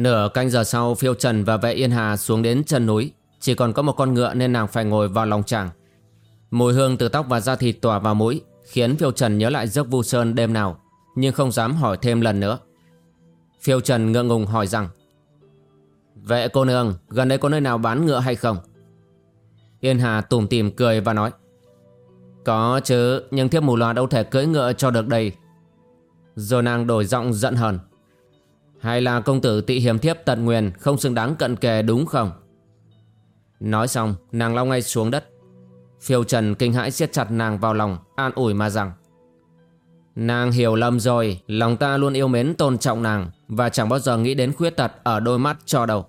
Nửa canh giờ sau, phiêu trần và vệ yên hà xuống đến chân núi. Chỉ còn có một con ngựa nên nàng phải ngồi vào lòng chàng. Mùi hương từ tóc và da thịt tỏa vào mũi, Khiến phiêu trần nhớ lại giấc vu sơn đêm nào, Nhưng không dám hỏi thêm lần nữa. Phiêu trần ngượng ngùng hỏi rằng, Vệ cô nương, gần đây có nơi nào bán ngựa hay không? Yên hà tủm tìm cười và nói, Có chứ, Nhưng thiếp mù loà đâu thể cưỡi ngựa cho được đây. Rồi nàng đổi giọng giận hờn hay là công tử tị hiểm thiếp tận nguyền Không xứng đáng cận kề đúng không? Nói xong, nàng lao ngay xuống đất. Phiêu trần kinh hãi siết chặt nàng vào lòng, An ủi mà rằng, Nàng hiểu lầm rồi, Lòng ta luôn yêu mến tôn trọng nàng Và chẳng bao giờ nghĩ đến khuyết tật Ở đôi mắt cho đâu.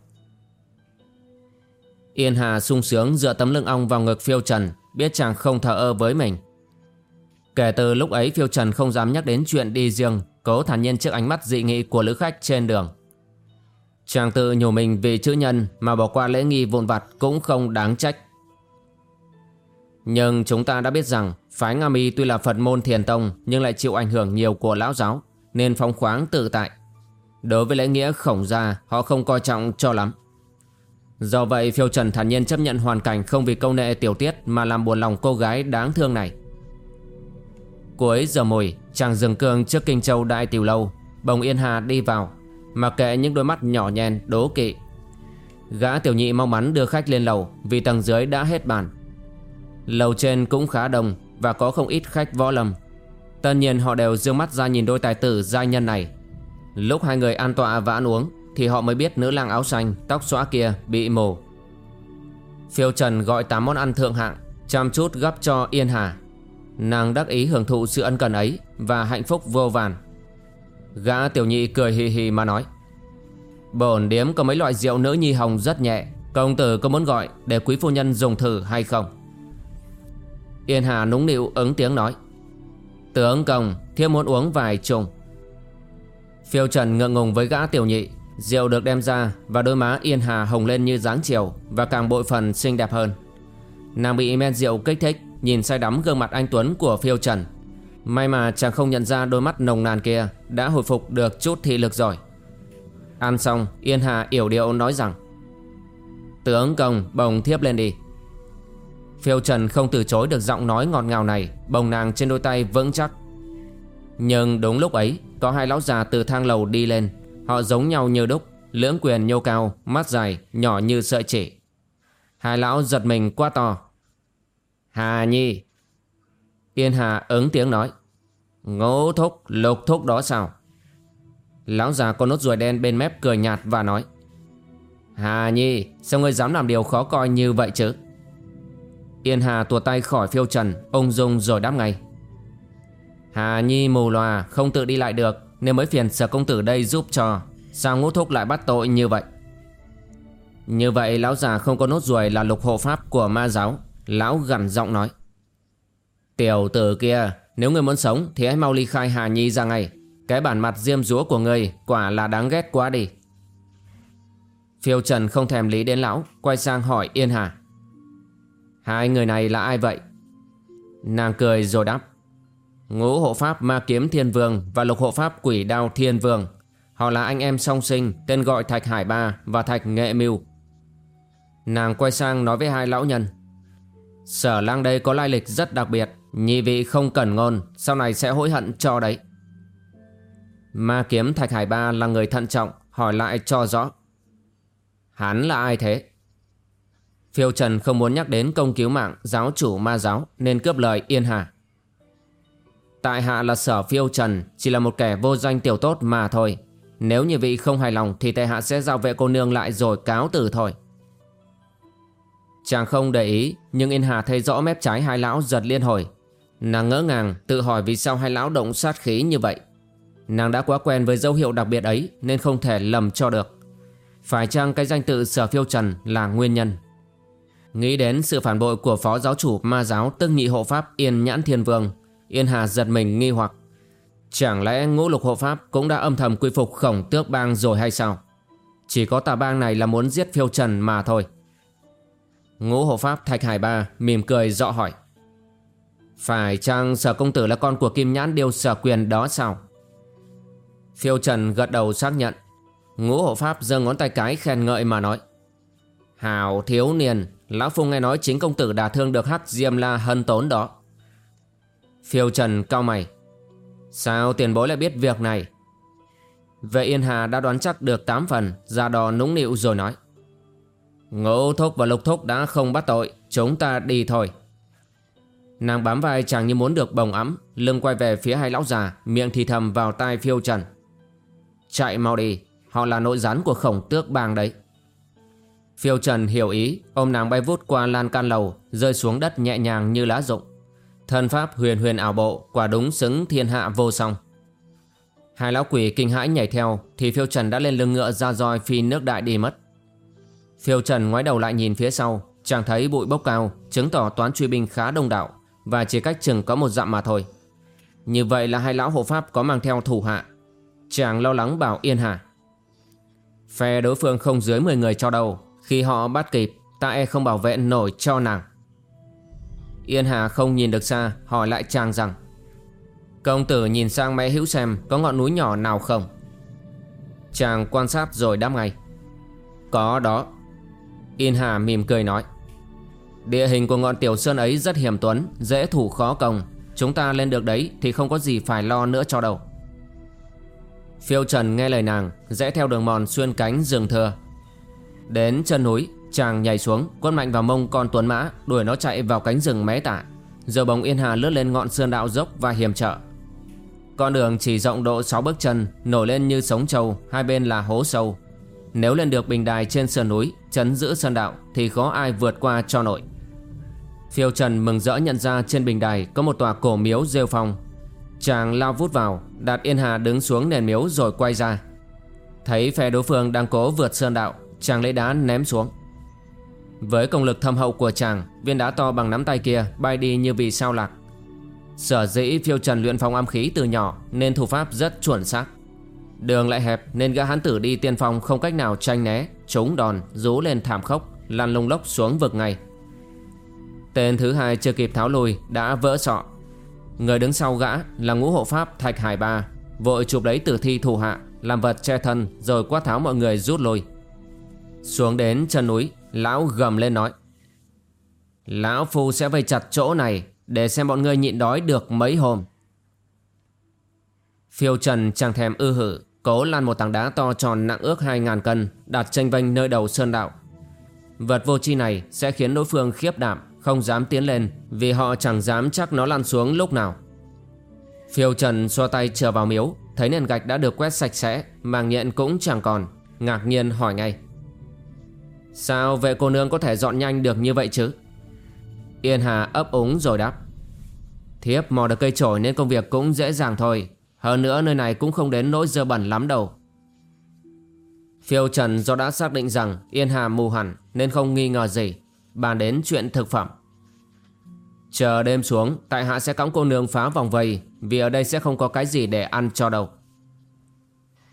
Yên Hà sung sướng dựa tấm lưng ong vào ngực phiêu trần, Biết chàng không thờ ơ với mình. Kể từ lúc ấy phiêu trần không dám nhắc đến chuyện đi riêng Cố thản nhiên trước ánh mắt dị nghị của lữ khách trên đường. Chàng tự nhủ mình vì chữ nhân Mà bỏ qua lễ nghi vụn vặt cũng không đáng trách. Nhưng chúng ta đã biết rằng Phái Nga Mi tuy là Phật môn thiền tông Nhưng lại chịu ảnh hưởng nhiều của lão giáo, Nên phong khoáng tự tại. Đối với lễ nghĩa khổng gia, Họ không coi trọng cho lắm. Do vậy, phiêu trần thản nhiên chấp nhận hoàn cảnh Không vì câu nệ tiểu tiết Mà làm buồn lòng cô gái đáng thương này. Cuối giờ mùi, Chàng dừng cương trước Kinh Châu Đại Tiểu Lâu, Bồng Yên Hà đi vào, Mà kệ những đôi mắt nhỏ nhen, đố kỵ. Gã tiểu nhị mau mắn đưa khách lên lầu, Vì tầng dưới đã hết bàn. Lầu trên cũng khá đông Và có không ít khách võ lâm. Tất nhiên họ đều dương mắt ra nhìn đôi tài tử giai nhân này. Lúc hai người an tọa và ăn uống, Thì họ mới biết nữ lang áo xanh, Tóc xóa kia bị mổ Phiêu Trần gọi 8 món ăn thượng hạng, Chăm chút gấp cho Yên Hà. Nàng đắc ý hưởng thụ sự ân cần ấy Và hạnh phúc vô vàn. Gã tiểu nhị cười hì hì mà nói, Bổn điếm có mấy loại rượu nữ nhi hồng rất nhẹ, Công tử có muốn gọi để quý phu nhân dùng thử hay không? Yên Hà núng nịu ứng tiếng nói, Tướng công, thiếp muốn uống vài chung Phiêu Trần ngượng ngùng với gã tiểu nhị, Rượu được đem ra Và đôi má Yên Hà hồng lên như dáng chiều Và càng bội phần xinh đẹp hơn. Nàng bị men rượu kích thích Nhìn say đắm gương mặt anh Tuấn của phiêu trần. May mà chàng không nhận ra đôi mắt nồng nàn kia Đã hồi phục được chút thị lực rồi. Ăn xong, Yên Hà yểu điệu nói rằng, Tướng công, bồng thiếp lên đi. Phiêu Trần không từ chối được giọng nói ngọt ngào này, Bồng nàng trên đôi tay vững chắc. Nhưng đúng lúc ấy, Có hai lão già từ thang lầu đi lên. Họ giống nhau như đúc, Lưỡng quyền nhô cao, Mắt dài, Nhỏ như sợi chỉ. Hai lão giật mình quá to Hà Nhi. Yên Hà ứng tiếng nói. Ngô thúc, lục thúc đó sao? Lão già con nốt ruồi đen bên mép cười nhạt và nói. Hà Nhi, Sao ngươi dám làm điều khó coi như vậy chứ? Yên Hà tuột tay khỏi phiêu trần, Ung dung rồi đáp ngay. Hà Nhi mù lòa, Không tự đi lại được, Nên mới phiền sở công tử đây giúp cho. Sao ngũ thúc lại bắt tội như vậy? Như vậy, lão già không có nốt ruồi Là lục hộ pháp của ma giáo. Lão gằn giọng nói. Tiểu tử kia, Nếu người muốn sống thì hãy mau ly khai Hà Nhi ra ngay. Cái bản mặt diêm dúa của người Quả là đáng ghét quá đi. Phiêu Trần không thèm lý đến lão, Quay sang hỏi Yên Hà. Hai người này là ai vậy? Nàng cười rồi đáp. Ngũ hộ pháp ma kiếm thiên vương Và lục hộ pháp quỷ đao thiên vương. Họ là anh em song sinh, Tên gọi Thạch Hải Ba và Thạch Nghệ Mưu. Nàng quay sang nói với hai lão nhân. Sở lang đây có lai lịch rất đặc biệt. Nhị vị không cần ngôn, Sau này sẽ hối hận cho đấy. Ma kiếm Thạch Hải Ba là người thận trọng, Hỏi lại cho rõ. Hắn là ai thế? Phiêu Trần không muốn nhắc đến công cứu mạng Giáo chủ ma giáo, Nên cướp lời Yên Hà. Tại hạ là sở phiêu Trần, Chỉ là một kẻ vô danh tiểu tốt mà thôi. Nếu như vị không hài lòng Thì tại hạ sẽ giao vệ cô nương lại rồi cáo từ thôi. Chàng không để ý, Nhưng Yên Hà thấy rõ mép trái hai lão giật liên hồi. Nàng ngỡ ngàng, tự hỏi vì sao hai lão động sát khí như vậy. Nàng đã quá quen với dấu hiệu đặc biệt ấy, Nên không thể lầm cho được. Phải chăng cái danh tự sở phiêu trần là nguyên nhân? Nghĩ đến sự phản bội của phó giáo chủ ma giáo tức nhị hộ pháp Yên Nhãn Thiên Vương, Yên Hà giật mình nghi hoặc. Chẳng lẽ ngũ lục hộ pháp cũng đã âm thầm quy phục khổng tước bang rồi hay sao? Chỉ có tà bang này là muốn giết phiêu trần mà thôi. Ngũ hộ pháp Thạch Hải Ba mỉm cười dọ hỏi. Phải chăng sở công tử là con của kim nhãn điêu sở quyền đó sao? Phiêu trần gật đầu xác nhận. Ngũ hộ pháp giơ ngón tay cái khen ngợi mà nói. Hào thiếu niên, Lão Phu nghe nói chính công tử đả thương được hắc diêm la hân tốn đó. Phiêu trần cao mày. Sao tiền bối lại biết việc này? Vệ Yên Hà đã đoán chắc được 8 phần Ra đò nũng nịu rồi nói. Ngũ thúc và lục thúc đã không bắt tội, Chúng ta đi thôi. Nàng bám vai chàng như muốn được bồng ấm, Lưng quay về phía hai lão già, Miệng thì thầm vào tai phiêu trần. Chạy mau đi, Họ là nội gián của khổng tước bang đấy. Phiêu trần hiểu ý, Ôm nàng bay vút qua lan can lầu, Rơi xuống đất nhẹ nhàng như lá rụng. Thân pháp huyền huyền ảo bộ, Quả đúng xứng thiên hạ vô song. Hai lão quỷ kinh hãi nhảy theo, Thì phiêu trần đã lên lưng ngựa ra roi phi nước đại đi mất. Phiêu trần ngoái đầu lại nhìn phía sau, Chàng thấy bụi bốc cao, Chứng tỏ toán truy binh khá đông đảo Và chỉ cách chừng có một dặm mà thôi. Như vậy là hai lão hộ pháp có mang theo thủ hạ. Chàng lo lắng bảo Yên Hà, Phe đối phương không dưới 10 người cho đâu, Khi họ bắt kịp, Ta e không bảo vệ nổi cho nàng. Yên Hà không nhìn được xa, Hỏi lại chàng rằng, Công tử nhìn sang mẹ hữu xem Có ngọn núi nhỏ nào không? Chàng quan sát rồi đáp ngay, Có đó. Yên Hà mỉm cười nói. Địa hình của ngọn tiểu sơn ấy rất hiểm tuấn, Dễ thủ khó công Chúng ta lên được đấy thì không có gì phải lo nữa cho đâu. Phiêu Trần nghe lời nàng, Rẽ theo đường mòn xuyên cánh rừng thưa. Đến chân núi, Chàng nhảy xuống quất mạnh vào mông con tuấn mã, Đuổi nó chạy vào cánh rừng mé tả. Giờ bóng Yên Hà lướt lên ngọn sơn đạo dốc và hiểm trở Con đường chỉ rộng độ 6 bước chân, Nổi lên như sống trâu, Hai bên là hố sâu. Nếu lên được bình đài trên sườn núi, Chấn giữ sơn đạo, Thì khó ai vượt qua cho nổi Phiêu Trần mừng rỡ nhận ra trên bình đài Có một tòa cổ miếu rêu phong. Chàng lao vút vào Đạt Yên Hà đứng xuống nền miếu rồi quay ra. Thấy phe đối phương đang cố vượt sơn đạo, Chàng lấy đá ném xuống. Với công lực thâm hậu của chàng, Viên đá to bằng nắm tay kia bay đi như vì sao lạc. Sở dĩ phiêu trần luyện phong âm khí từ nhỏ, Nên thủ pháp rất chuẩn xác. Đường lại hẹp nên gã hán tử đi tiên phong Không cách nào tranh né Trúng đòn, rú lên thảm khốc, Lăn lung lốc xuống vực ngay. Tên thứ hai chưa kịp tháo lùi Đã vỡ sọ. Người đứng sau gã là ngũ hộ pháp Thạch Hải Ba, Vội chụp lấy tử thi thủ hạ, Làm vật che thân rồi quát tháo mọi người rút lui. Xuống đến chân núi, Lão gầm lên nói, Lão Phu sẽ vây chặt chỗ này Để xem bọn ngươi nhịn đói được mấy hôm. Phiêu Trần chẳng thèm ư hử Cố lan một tảng đá to tròn nặng ước 2.000 cân, Đặt tranh vênh nơi đầu sơn đạo. Vật vô chi này sẽ khiến đối phương khiếp đảm, Không dám tiến lên, Vì họ chẳng dám chắc nó lăn xuống lúc nào. Phiêu Trần xoa tay trở vào miếu, Thấy nền gạch đã được quét sạch sẽ, Màng nhện cũng chẳng còn, Ngạc nhiên hỏi ngay. Sao vệ cô nương có thể dọn nhanh được như vậy chứ? Yên Hà ấp úng rồi đáp. Thiếp mò được cây trổi nên công việc cũng dễ dàng thôi. Hơn nữa, nơi này cũng không đến nỗi dơ bẩn lắm đâu. Phiêu Trần do đã xác định rằng Yên Hà mù hẳn nên không nghi ngờ gì, Bàn đến chuyện thực phẩm. Chờ đêm xuống, Tại hạ sẽ cõng cô nương phá vòng vây, Vì ở đây sẽ không có cái gì để ăn cho đâu.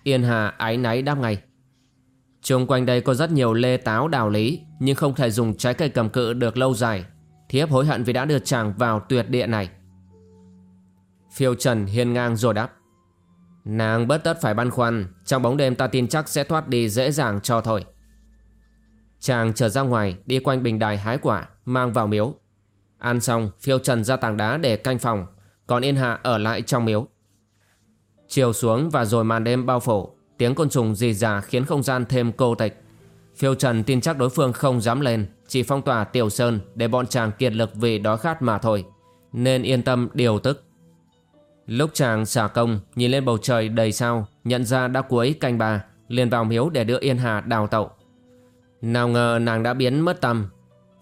Yên Hà ái náy đáp ngay. Trung quanh đây có rất nhiều lê táo đào lý, Nhưng không thể dùng trái cây cầm cự được lâu dài. Thiếp hối hận vì đã đưa chàng vào tuyệt địa này. Phiêu Trần hiên ngang rồi đáp. Nàng bất tất phải băn khoăn, Trong bóng đêm ta tin chắc sẽ thoát đi dễ dàng cho thôi. Chàng trở ra ngoài, Đi quanh bình đài hái quả, Mang vào miếu. Ăn xong, phiêu trần ra tảng đá để canh phòng, Còn Yên Hạ ở lại trong miếu. Chiều xuống và rồi màn đêm bao phủ, Tiếng côn trùng rì rà khiến không gian thêm cô tịch. Phiêu Trần tin chắc đối phương không dám lên, Chỉ phong tỏa Tiểu Sơn Để bọn chàng kiệt lực vì đói khát mà thôi. Nên yên tâm điều tức. Lúc chàng xả công, Nhìn lên bầu trời đầy sao, Nhận ra đã cuối canh ba, liền vào miếu để đưa Yên Hà đào tẩu. Nào ngờ nàng đã biến mất tâm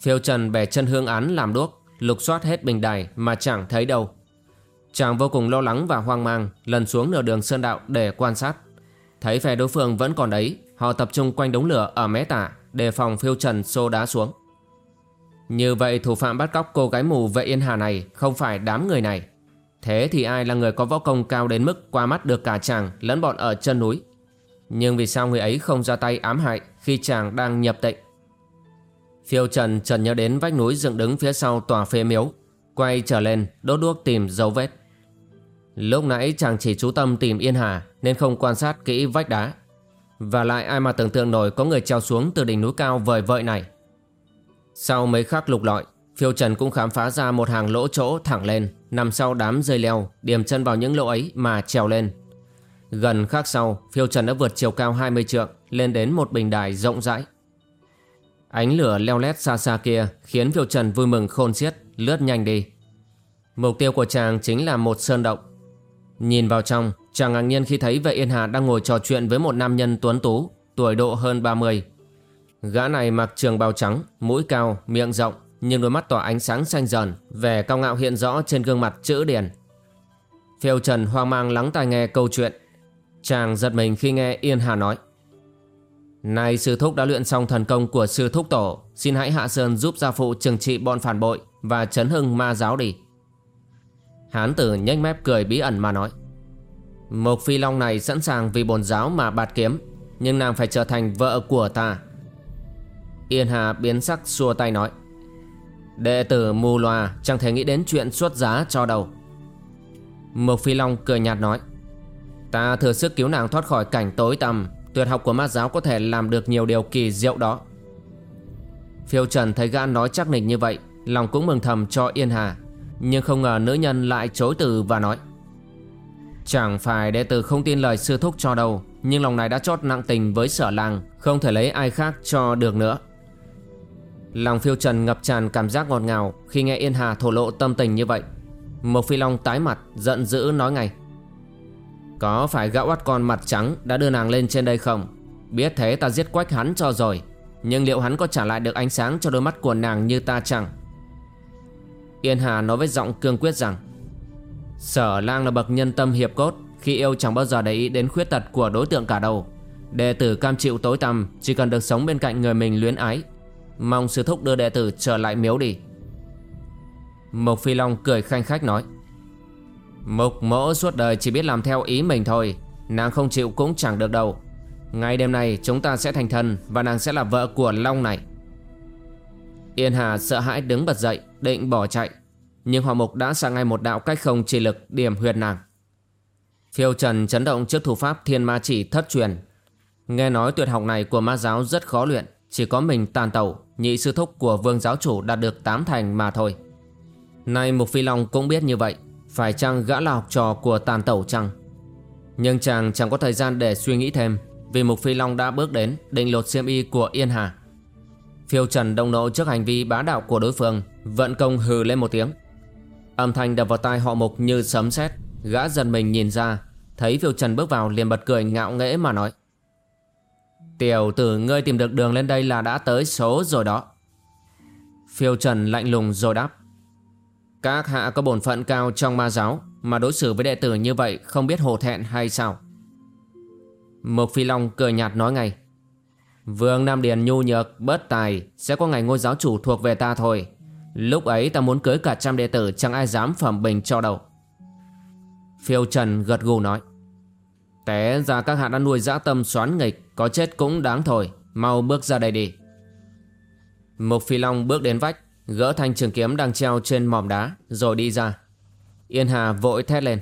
Phiêu Trần bẻ chân hương án làm đuốc, Lục soát hết bình đài mà chẳng thấy đâu. Chàng vô cùng lo lắng và hoang mang, Lần xuống nửa đường sơn đạo để quan sát. Thấy phe đối phương vẫn còn đấy, Họ tập trung quanh đống lửa ở mé tả Đề phòng phiêu trần xô đá xuống. Như vậy thủ phạm bắt cóc cô gái mù vệ yên hà này Không phải đám người này. Thế thì ai là người có võ công cao đến mức Qua mắt được cả chàng lẫn bọn ở chân núi? Nhưng vì sao người ấy không ra tay ám hại Khi chàng đang nhập tịnh? Phiêu trần trần nhớ đến vách núi dựng đứng phía sau tòa phê miếu, Quay trở lên đốt đuốc tìm dấu vết. Lúc nãy chàng chỉ chú tâm tìm Yên Hà Nên không quan sát kỹ vách đá. Và lại ai mà tưởng tượng nổi Có người treo xuống từ đỉnh núi cao vời vợi này. Sau mấy khắc lục lọi, Phiêu Trần cũng khám phá ra một hàng lỗ chỗ thẳng lên. Nằm sau đám dây leo Điểm chân vào những lỗ ấy mà trèo lên. Gần khắc sau Phiêu Trần đã vượt chiều cao 20 trượng Lên đến một bình đài rộng rãi. Ánh lửa leo lét xa xa kia Khiến Phiêu Trần vui mừng khôn xiết Lướt nhanh đi. Mục tiêu của chàng chính là một sơn động. Nhìn vào trong, chàng ngạc nhiên khi thấy vệ Yên Hà đang ngồi trò chuyện với một nam nhân tuấn tú, tuổi độ hơn 30. Gã này mặc trường bào trắng, mũi cao, miệng rộng, nhưng đôi mắt tỏa ánh sáng xanh dần, vẻ cao ngạo hiện rõ trên gương mặt chữ điền Phiêu Trần hoang mang lắng tai nghe câu chuyện. Chàng giật mình khi nghe Yên Hà nói. nay sư thúc đã luyện xong thần công của sư thúc tổ, xin hãy hạ sơn giúp gia phụ trừng trị bọn phản bội và chấn hưng ma giáo đi. Hán tử nhếch mép cười bí ẩn mà nói Mộc phi long này sẵn sàng vì bồn giáo mà bạt kiếm Nhưng nàng phải trở thành vợ của ta Yên Hà biến sắc xua tay nói Đệ tử mù loà chẳng thể nghĩ đến chuyện xuất giá cho đâu Mộc phi long cười nhạt nói, Ta thừa sức cứu nàng thoát khỏi cảnh tối tăm, Tuyệt học của ma giáo có thể làm được nhiều điều kỳ diệu đó. Phiêu Trần thấy gã nói chắc nịch như vậy, Lòng cũng mừng thầm cho Yên Hà, nhưng không ngờ nữ nhân lại chối từ và nói, Chẳng phải đệ tử không tin lời sư thúc cho đâu, Nhưng lòng này đã chót nặng tình với sở làng Không thể lấy ai khác cho được nữa. Lòng phiêu trần ngập tràn cảm giác ngọt ngào Khi nghe Yên Hà thổ lộ tâm tình như vậy. Mộc Phi Long tái mặt, giận dữ nói ngay. Có phải gã oát con mặt trắng đã đưa nàng lên trên đây không? Biết thế ta giết quách hắn cho rồi, Nhưng liệu hắn có trả lại được ánh sáng cho đôi mắt của nàng như ta chẳng? Yên Hà nói với giọng cương quyết rằng, Sở lang là bậc nhân tâm hiệp cốt, Khi yêu chẳng bao giờ để ý đến khuyết tật của đối tượng cả đâu Đệ tử cam chịu tối tăm, Chỉ cần được sống bên cạnh người mình luyến ái Mong sư thúc đưa đệ tử trở lại miếu đi. Mộc Phi Long cười khanh khách nói. Mộc mỗ suốt đời chỉ biết làm theo ý mình thôi, Nàng không chịu cũng chẳng được đâu. Ngay đêm nay, chúng ta sẽ thành thân Và nàng sẽ là vợ của Long này. Yên Hà sợ hãi đứng bật dậy, Định bỏ chạy. Nhưng Hòa Mục đã sang ngay một đạo cách không chỉ lực điểm huyệt nàng. Phiêu Trần chấn động trước thủ pháp thiên ma chỉ thất truyền. Nghe nói tuyệt học này của ma giáo rất khó luyện, Chỉ có mình tàn tẩu. Nhị sư thúc của vương giáo chủ đạt được tám thành mà thôi. Nay Mục Phi Long cũng biết như vậy, Phải chăng gã là học trò của tàn tẩu chăng? Nhưng chàng chẳng có thời gian để suy nghĩ thêm, Vì Mục Phi Long đã bước đến Định lột xiêm y của Yên Hà. Phiêu Trần đông nộ trước hành vi bá đạo của đối phương, Vận công hừ lên một tiếng. Âm thanh đập vào tai họ mục như sấm sét, Gã dần mình nhìn ra, Thấy Phiêu Trần bước vào liền bật cười ngạo nghễ mà nói Tiểu tử ngươi tìm được đường lên đây là đã tới số rồi đó. Phiêu Trần lạnh lùng rồi đáp. Các hạ có bổn phận cao trong ma giáo Mà đối xử với đệ tử như vậy không biết hổ thẹn hay sao? Mục Phi Long cười nhạt nói ngay. Vương Nam Điền nhu nhược, bớt tài Sẽ có ngày ngôi giáo chủ thuộc về ta thôi. Lúc ấy ta muốn cưới cả trăm đệ tử Chẳng ai dám phẩm bình cho đâu Phiêu Trần gật gù nói. Té ra các hạ đã nuôi dã tâm xoán nghịch Có chết cũng đáng thôi Mau bước ra đây đi Mục Phi Long bước đến vách Gỡ thanh trường kiếm đang treo trên mỏm đá Rồi đi ra Yên Hà vội thét lên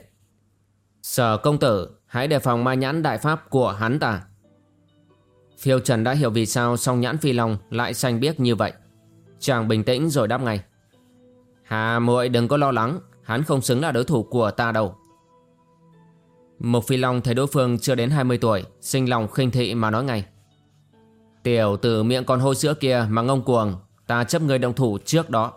Sở công tử Hãy đề phòng ma nhãn đại pháp của hắn ta Phiêu Trần đã hiểu vì sao song nhãn phi long lại xanh biếc như vậy. Chàng bình tĩnh rồi đáp ngay. Hà muội đừng có lo lắng, hắn không xứng là đối thủ của ta đâu. Mục Phi Long thấy đối phương chưa đến 20 tuổi, sinh lòng khinh thị mà nói ngay. Tiểu từ miệng con hôi sữa kia mà ngông cuồng, ta chấp người động thủ trước đó.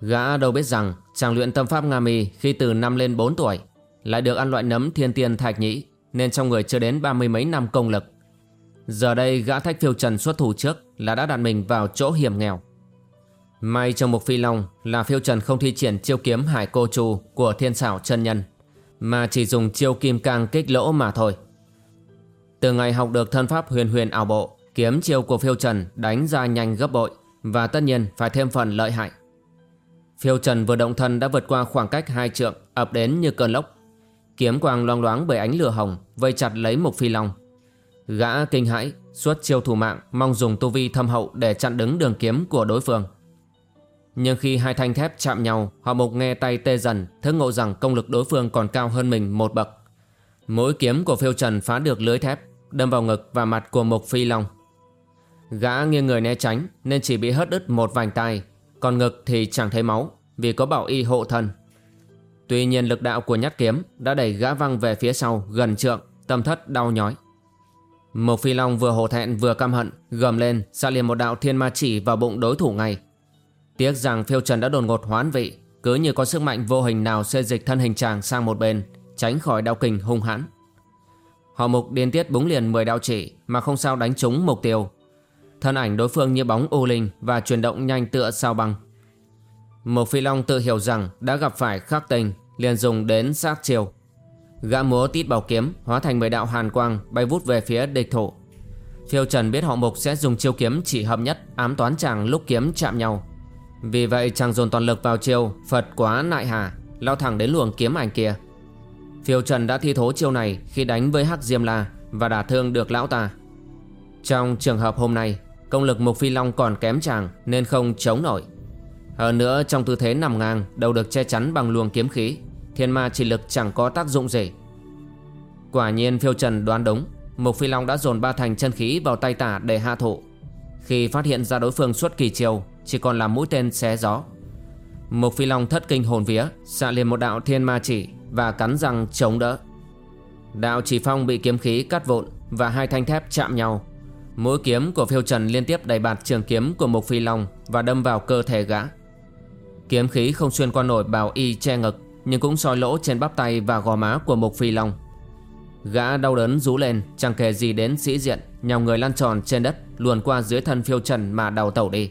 Gã đâu biết rằng chàng luyện tâm pháp Nga mi khi từ năm lên 4 tuổi, lại được ăn loại nấm thiên tiên thạch nhĩ, nên trong người chưa đến ba mươi mấy năm công lực. Giờ đây gã thách phiêu trần xuất thủ trước là đã đặt mình vào chỗ hiểm nghèo. May trong Mục Phi Long là phiêu trần không thi triển chiêu kiếm hải cô trù của thiên xảo chân nhân, mà chỉ dùng chiêu kim cang kích lỗ mà thôi. Từ ngày học được thân pháp huyền huyền ảo bộ, kiếm chiêu của phiêu trần đánh ra nhanh gấp bội và tất nhiên phải thêm phần lợi hại. Phiêu trần vừa động thân đã vượt qua khoảng cách hai trượng ập đến như cơn lốc. Kiếm quang loang loáng bởi ánh lửa hồng vây chặt lấy Mục Phi Long. Gã kinh hãi, xuất chiêu thủ mạng mong dùng tu vi thâm hậu để chặn đứng đường kiếm của đối phương. Nhưng khi hai thanh thép chạm nhau, họ mục nghe tay tê dần, thức ngộ rằng công lực đối phương còn cao hơn mình một bậc. Mỗi kiếm của phiêu trần phá được lưới thép, đâm vào ngực và mặt của mục phi long. Gã nghiêng người né tránh nên chỉ bị hất đứt một vành tay, còn ngực thì chẳng thấy máu vì có bảo y hộ thân. Tuy nhiên lực đạo của nhát kiếm đã đẩy gã văng về phía sau gần trượng, tâm thất đau nhói. Mộc Phi Long vừa hổ thẹn vừa căm hận, gầm lên, xa liền một đạo thiên ma chỉ vào bụng đối thủ ngay. Tiếc rằng phiêu trần đã đột ngột hoán vị, Cứ như có sức mạnh vô hình nào xê dịch thân hình chàng sang một bên, Tránh khỏi đao kình hung hãn. Họ mục điên tiết búng liền 10 đạo chỉ Mà không sao đánh trúng mục tiêu. Thân ảnh đối phương như bóng u linh Và chuyển động nhanh tựa sao băng. Mục phi long tự hiểu rằng Đã gặp phải khắc tình, Liền dùng đến sát chiều Gã múa tít bảo kiếm Hóa thành 10 đạo hàn quang Bay vút về phía địch thủ. Phiêu Trần biết họ mục sẽ dùng chiêu kiếm chỉ hợp nhất ám toán chàng lúc kiếm chạm nhau vì vậy chàng dồn toàn lực vào chiêu Phật quá nại hà, Lao thẳng đến luồng kiếm ảnh kia. Phiêu Trần đã thi thố chiêu này Khi đánh với Hắc Diêm La Và đả thương được lão ta. Trong trường hợp hôm nay, Công lực Mục Phi Long còn kém chàng Nên không chống nổi. Hơn nữa, trong tư thế nằm ngang Đầu được che chắn bằng luồng kiếm khí, Thiên ma chỉ lực chẳng có tác dụng gì. Quả nhiên Phiêu Trần đoán đúng, Mục Phi Long đã dồn ba thành chân khí vào tay tả để hạ thủ. Khi phát hiện ra đối phương xuất kỳ chiêu chỉ còn là mũi tên xé gió. Mục Phi Long thất kinh hồn vía, Xạ liền một đạo thiên ma chỉ Và cắn răng chống đỡ. Đạo chỉ phong bị kiếm khí cắt vụn Và hai thanh thép chạm nhau. Mũi kiếm của phiêu trần liên tiếp đẩy bạt trường kiếm của Mục Phi Long Và đâm vào cơ thể gã. Kiếm khí không xuyên qua nổi bào y che ngực, Nhưng cũng soi lỗ trên bắp tay và gò má của Mục Phi Long. Gã đau đớn rú lên, Chẳng kể gì đến sĩ diện, Nhào người lăn tròn trên đất, Luồn qua dưới thân phiêu trần mà đào tẩu đi.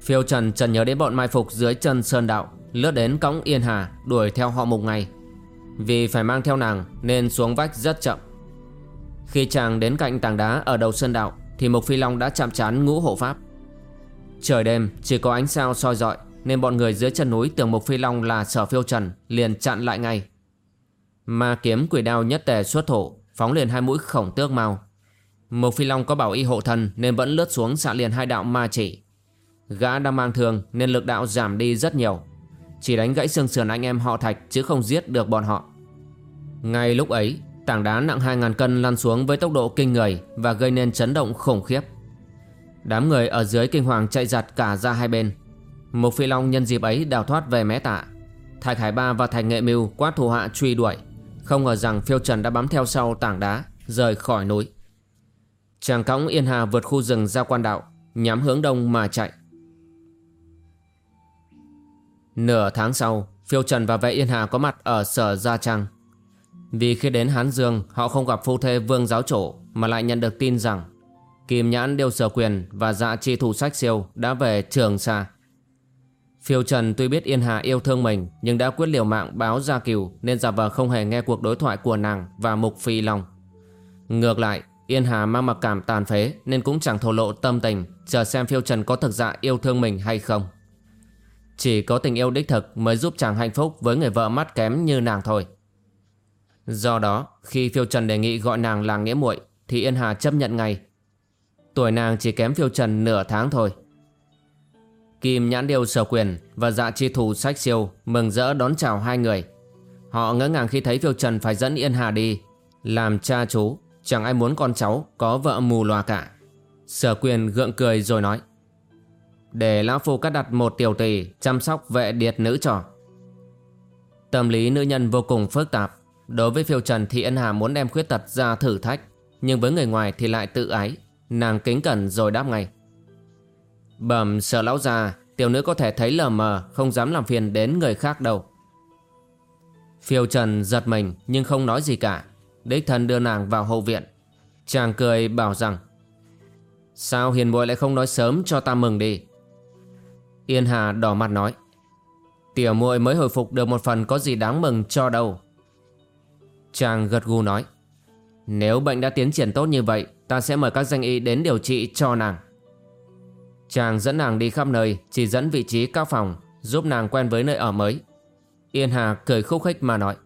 Phiêu Trần trần nhớ đến bọn mai phục dưới chân sơn đạo, Lướt đến cõng Yên Hà, Đuổi theo họ mục ngay. Vì phải mang theo nàng Nên xuống vách rất chậm. Khi chàng đến cạnh tảng đá ở đầu sơn đạo, Thì Mục Phi Long đã chạm chán ngũ hộ pháp. Trời đêm, chỉ có ánh sao soi dọi, Nên bọn người dưới chân núi tưởng Mục Phi Long là sở phiêu trần Liền chặn lại ngay. Ma kiếm quỷ đao nhất tề xuất thổ, Phóng liền hai mũi khổng tước mau. Mục Phi Long có bảo y hộ thần Nên vẫn lướt xuống xạ liền hai đạo ma chỉ. Gã đang mang thương, nên lực đạo giảm đi rất nhiều. Chỉ đánh gãy xương sườn anh em họ thạch chứ không giết được bọn họ. Ngay lúc ấy, Tảng đá nặng 2.000 cân lăn xuống với tốc độ kinh người Và gây nên chấn động khủng khiếp. Đám người ở dưới kinh hoàng chạy giặt cả ra hai bên. Một phi long nhân dịp ấy đào thoát về mé tạ Thạch Hải Ba và Thạch Nghệ Mưu quát thủ hạ truy đuổi, Không ngờ rằng phiêu trần đã bám theo sau tảng đá, Rời khỏi núi. Chàng cõng Yên Hà vượt khu rừng ra quan đạo, Nhắm hướng đông mà chạy. Nửa tháng sau, Phiêu Trần và Vệ Yên Hà có mặt ở sở Gia Trang. Vì khi đến Hán Dương, họ không gặp phu thê Vương Giáo chủ mà lại nhận được tin rằng Kim Nhãn Điêu Sở Quyền và Dạ Chi Thủ Sách Siêu đã về Trường Sa. Phiêu Trần tuy biết Yên Hà yêu thương mình nhưng đã quyết liều mạng báo Gia Kiều nên giả vờ không hề nghe cuộc đối thoại của nàng và Mục Phi Long. Ngược lại, Yên Hà mang mặc cảm tàn phế nên cũng chẳng thổ lộ tâm tình chờ xem Phiêu Trần có thực dạ yêu thương mình hay không. Chỉ có tình yêu đích thực mới giúp chàng hạnh phúc với người vợ mắt kém như nàng thôi. Do đó, khi Phiêu Trần đề nghị gọi nàng là nghĩa muội thì Yên Hà chấp nhận ngay. Tuổi nàng chỉ kém Phiêu Trần nửa tháng thôi. Kim nhãn điều sở quyền và dạ chi thủ sách siêu mừng rỡ đón chào hai người. Họ ngỡ ngàng khi thấy Phiêu Trần phải dẫn Yên Hà đi. Làm cha chú, chẳng ai muốn con cháu có vợ mù loà cả. Sở quyền gượng cười rồi nói. Để Lão Phu cắt đặt một tiểu tỷ Chăm sóc vệ điệt nữ trò. Tâm lý nữ nhân vô cùng phức tạp. Đối với phiêu trần thì ân hà muốn đem khuyết tật ra thử thách, Nhưng với người ngoài thì lại tự ái. Nàng kính cẩn rồi đáp ngay. Bẩm sợ lão già, Tiểu nữ có thể thấy lờ mờ, Không dám làm phiền đến người khác đâu. Phiêu trần giật mình, Nhưng không nói gì cả. Đích thân đưa nàng vào hậu viện. Chàng cười bảo rằng, Sao hiền bội lại không nói sớm cho ta mừng đi? Yên Hà đỏ mặt nói, Tiểu muội mới hồi phục được một phần có gì đáng mừng cho đâu. Chàng gật gù nói, Nếu bệnh đã tiến triển tốt như vậy, Ta sẽ mời các danh y đến điều trị cho nàng. Chàng dẫn nàng đi khắp nơi, Chỉ dẫn vị trí các phòng, Giúp nàng quen với nơi ở mới. Yên Hà cười khúc khích mà nói,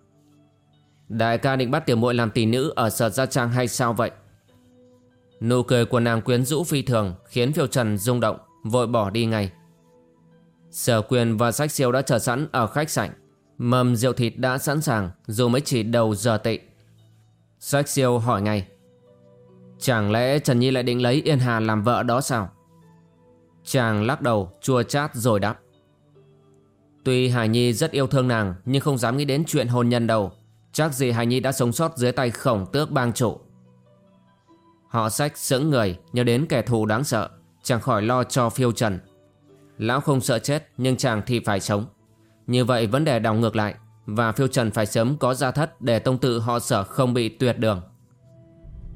Đại ca định bắt tiểu muội làm tỷ nữ Ở sở gia trang hay sao vậy? Nụ cười của nàng quyến rũ phi thường, Khiến phiêu trần rung động, Vội bỏ đi ngay. Sở quyền và sách siêu đã chờ sẵn ở khách sảnh. Mầm rượu thịt đã sẵn sàng, Dù mới chỉ đầu giờ tị. Sách siêu hỏi ngay, Chẳng lẽ Trần Nhi lại định lấy Yên Hà làm vợ đó sao? Chàng lắc đầu, chua chát rồi đáp, Tuy Hải Nhi rất yêu thương nàng, Nhưng không dám nghĩ đến chuyện hôn nhân đâu. Chắc gì Hải Nhi đã sống sót dưới tay khổng tước bang chủ. Họ sách sững người, Nhớ đến kẻ thù đáng sợ, Chẳng khỏi lo cho phiêu trần. Lão không sợ chết, nhưng chàng thì phải sống. Như vậy vấn đề đảo ngược lại, Và phiêu trần phải sớm có gia thất Để tông tự họ sở không bị tuyệt đường.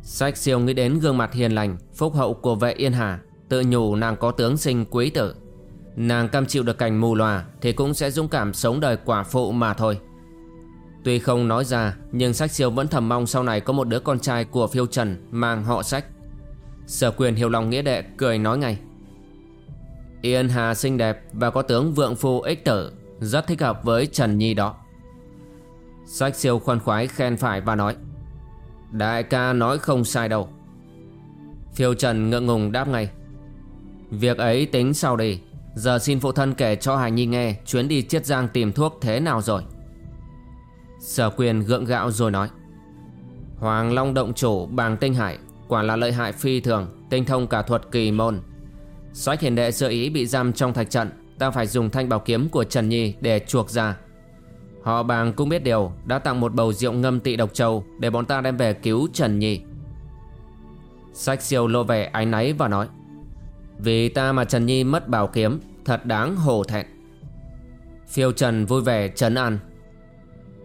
Sách siêu nghĩ đến gương mặt hiền lành, Phúc hậu của vệ Yên Hà, Tự nhủ nàng có tướng sinh quý tử. Nàng cam chịu được cảnh mù lòa Thì cũng sẽ dũng cảm sống đời quả phụ mà thôi. Tuy không nói ra, Nhưng sách siêu vẫn thầm mong sau này Có một đứa con trai của phiêu trần Mang họ sách. Sở quyền hiểu lòng nghĩa đệ cười nói ngay. Yên Hà xinh đẹp Và có tướng vượng phu ích tử, Rất thích hợp với Trần Nhi đó. Sách siêu khoan khoái khen phải và nói, Đại ca nói không sai đâu. Phiêu Trần ngượng ngùng đáp ngay, Việc ấy tính sau đi, Giờ xin phụ thân kể cho Hà Nhi nghe Chuyến đi Chiết Giang tìm thuốc thế nào rồi. Sở quyền gượng gạo rồi nói, Hoàng Long động chủ bàng tinh hải Quả là lợi hại phi thường, Tinh thông cả thuật kỳ môn Soái thiền đệ sơ ý bị giam trong thạch trận Ta phải dùng thanh bảo kiếm của Trần Nhi để chuộc ra. Họ bàng cũng biết điều, Đã tặng một bầu rượu ngâm tị độc châu Để bọn ta đem về cứu Trần Nhi. Sách siêu lộ vẻ áy náy và nói, Vì ta mà Trần Nhi mất bảo kiếm, Thật đáng hổ thẹn. Phiêu Trần vui vẻ trấn an,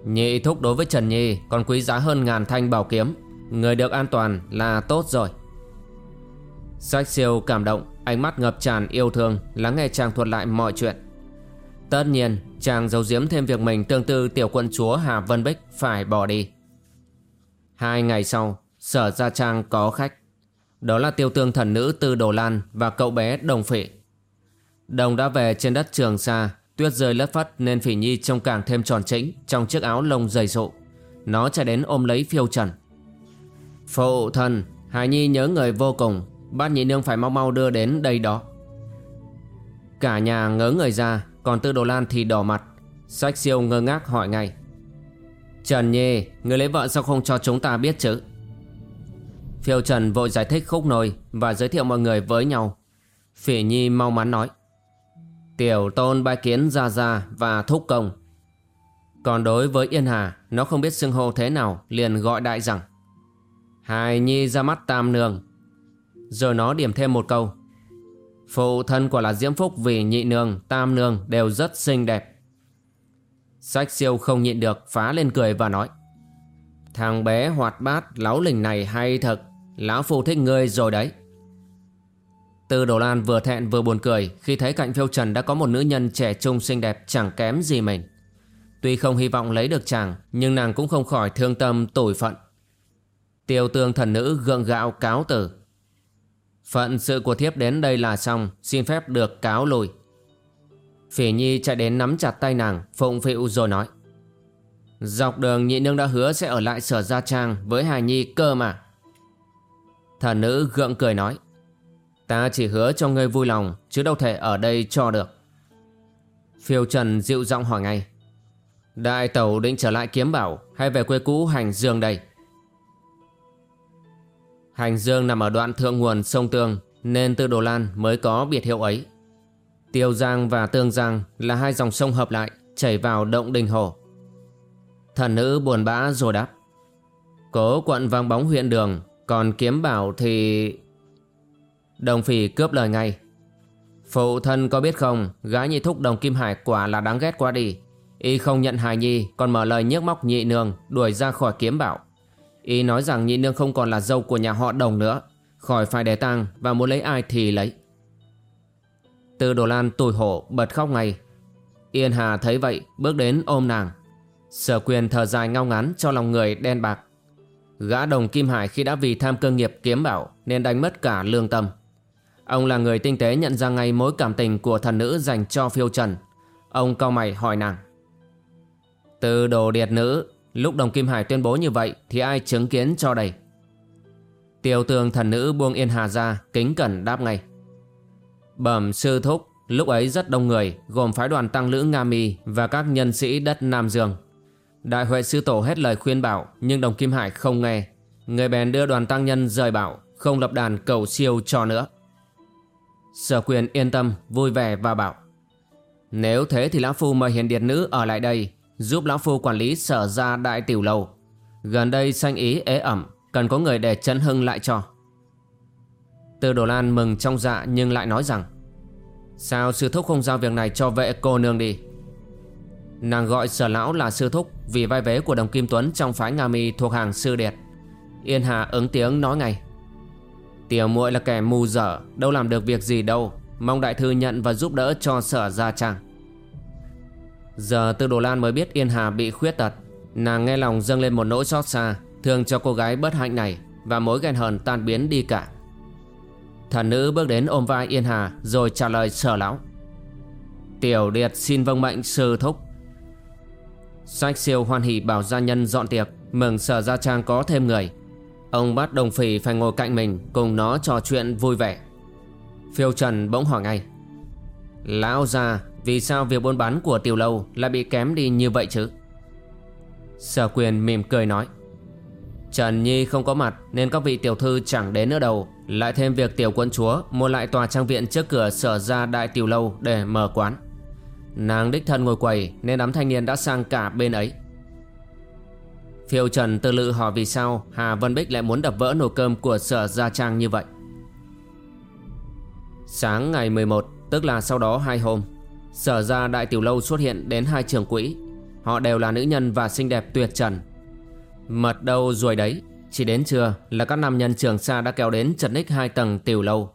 Nhị thúc đối với Trần Nhi Còn quý giá hơn ngàn thanh bảo kiếm, Người được an toàn là tốt rồi. Sách siêu cảm động Ánh mắt ngập tràn yêu thương, Lắng nghe chàng thuật lại mọi chuyện. Tất nhiên, chàng giấu giếm thêm việc mình Tương tư tiểu quận chúa Hà Vân Bích Phải bỏ đi. Hai ngày sau, Sở Gia Trang có khách. Đó là tiêu tương thần nữ Tư Đồ Lan Và cậu bé Đồng Phỉ Đồng đã về trên đất Trường Sa, Tuyết rơi lất phất nên Phỉ Nhi trông càng thêm tròn trĩnh Trong chiếc áo lông dày sụ. Nó chạy đến ôm lấy phiêu trần. Phụ thân Hải Nhi nhớ người vô cùng. Bát nhị nương phải mau mau đưa đến đây đó. Cả nhà ngớ người ra, Còn tư đồ lan thì đỏ mặt. Sách siêu ngơ ngác hỏi ngay. Trần Nhi Người lấy vợ sao không cho chúng ta biết chứ? Phiêu Trần vội giải thích khúc nồi Và giới thiệu mọi người với nhau. Phỉ Nhi mau mắn nói. Tiểu tôn bái kiến Gia Gia và Thúc Công. Còn đối với Yên Hà, Nó không biết xưng hô thế nào, Liền gọi đại rằng. Hài Nhi ra mắt Tam Nương rồi nó điểm thêm một câu. Phụ thân quả là diễm phúc vì nhị nương, tam nương đều rất xinh đẹp. Sách siêu không nhịn được phá lên cười và nói Thằng bé hoạt bát láo lình này hay thật. Lão phu thích ngươi rồi đấy. Tư Đồ Lan vừa thẹn vừa buồn cười Khi thấy cạnh phiêu trần đã có một nữ nhân trẻ trung xinh đẹp chẳng kém gì mình. Tuy không hy vọng lấy được chàng Nhưng nàng cũng không khỏi thương tâm tủi phận. Tiêu tương thần nữ gượng gạo cáo tử Phận sự của thiếp đến đây là xong, Xin phép được cáo lùi. Phỉ Nhi chạy đến nắm chặt tay nàng, Phụng phịu rồi nói. Dọc đường nhị nương đã hứa sẽ ở lại sở Gia Trang Với Hài Nhi cơ mà. Thần nữ gượng cười nói. Ta chỉ hứa cho ngươi vui lòng, Chứ đâu thể ở đây cho được. Phiêu Trần dịu giọng hỏi ngay. Đại tẩu định trở lại kiếm bảo, Hay về quê cũ hành dương đây? Hành Dương nằm ở đoạn thượng nguồn sông Tương nên Tư Đồ Lan mới có biệt hiệu ấy. Tiêu Giang và Tương Giang là hai dòng sông hợp lại, chảy vào động đình hồ. Thần nữ buồn bã rồi đáp. Cố quận vang bóng huyện đường, còn kiếm bảo thì... Đồng phỉ cướp lời ngay. Phụ thân có biết không, Gái nhị thúc đồng Kim Hải quả là đáng ghét quá đi Y không nhận hài nhi, Còn mở lời nhức móc nhị nương Đuổi ra khỏi kiếm bảo Y nói rằng nhị nương không còn là dâu của nhà họ đồng nữa. Khỏi phải để tang và muốn lấy ai thì lấy. Tư Đồ Lan tủi hổ, bật khóc ngay. Yên Hà thấy vậy, bước đến ôm nàng. Sở quyền thở dài ngao ngán cho lòng người đen bạc. Gã đồng Kim Hải khi đã vì tham cơ nghiệp kiếm bảo Nên đánh mất cả lương tâm. Ông là người tinh tế nhận ra ngay mối cảm tình của thần nữ dành cho phiêu trần. Ông cau mày hỏi nàng. Từ đồ điệt nữ Lúc đồng Kim Hải tuyên bố như vậy Thì ai chứng kiến cho đây? Tiêu tường thần nữ buông yên hà ra, Kính cẩn đáp ngay. Bẩm sư thúc, Lúc ấy rất đông người, Gồm phái đoàn tăng lữ Nga Mi Và các nhân sĩ đất Nam Dương. Đại huệ sư tổ hết lời khuyên bảo, Nhưng đồng Kim Hải không nghe. Người bèn đưa đoàn tăng nhân rời bảo, Không lập đàn cầu siêu cho nữa. Sở quyền yên tâm, Vui vẻ và bảo, Nếu thế thì Lão Phu mời hiền điệt nữ ở lại đây Giúp Lão Phu quản lý sở ra đại tiểu lầu. Gần đây sanh ý ế ẩm, Cần có người để chấn hưng lại cho. Tư Đồ Lan mừng trong dạ Nhưng lại nói rằng, Sao sư thúc không giao việc này cho vệ cô nương đi? Nàng gọi sở lão là sư thúc Vì vai vế của đồng Kim Tuấn Trong phái Nga Mi thuộc hàng sư điệt. Yên Hà ứng tiếng nói ngay, Tiểu muội là kẻ mù dở, Đâu làm được việc gì đâu, Mong đại thư nhận và giúp đỡ cho sở gia trang. Giờ Tư Đồ Lan mới biết Yên Hà bị khuyết tật. Nàng nghe lòng dâng lên một nỗi xót xa, Thương cho cô gái bất hạnh này Và mối ghen hờn tan biến đi cả. Thần nữ bước đến ôm vai Yên Hà Rồi trả lời sở lão. Tiểu Điệt xin vâng mệnh sư thúc. Sách siêu hoan hỷ bảo gia nhân dọn tiệc, Mừng sở gia trang có thêm người. Ông bắt đồng phỉ phải ngồi cạnh mình, Cùng nó trò chuyện vui vẻ. Phiêu Trần bỗng hỏi ngay, Lão gia vì sao việc buôn bán của tiểu lâu Lại bị kém đi như vậy chứ? Sở quyền mỉm cười nói. Trần Nhi không có mặt Nên các vị tiểu thư chẳng đến nữa đâu. Lại thêm việc tiểu quân chúa Mua lại tòa trang viện trước cửa sở ra đại tiểu lâu Để mở quán. Nàng đích thân ngồi quầy Nên đám thanh niên đã sang cả bên ấy. Phiêu Trần tư lự hỏi vì sao Hà Vân Bích lại muốn đập vỡ nồi cơm của sở Gia Trang như vậy? Sáng ngày 11 Tức là sau đó hai hôm Sở ra đại tiểu lâu xuất hiện đến hai trường quỹ. Họ đều là nữ nhân và xinh đẹp tuyệt trần. Mật đâu rồi đấy, Chỉ đến trưa là các nam nhân trường xa đã kéo đến trần ních hai tầng tiểu lâu.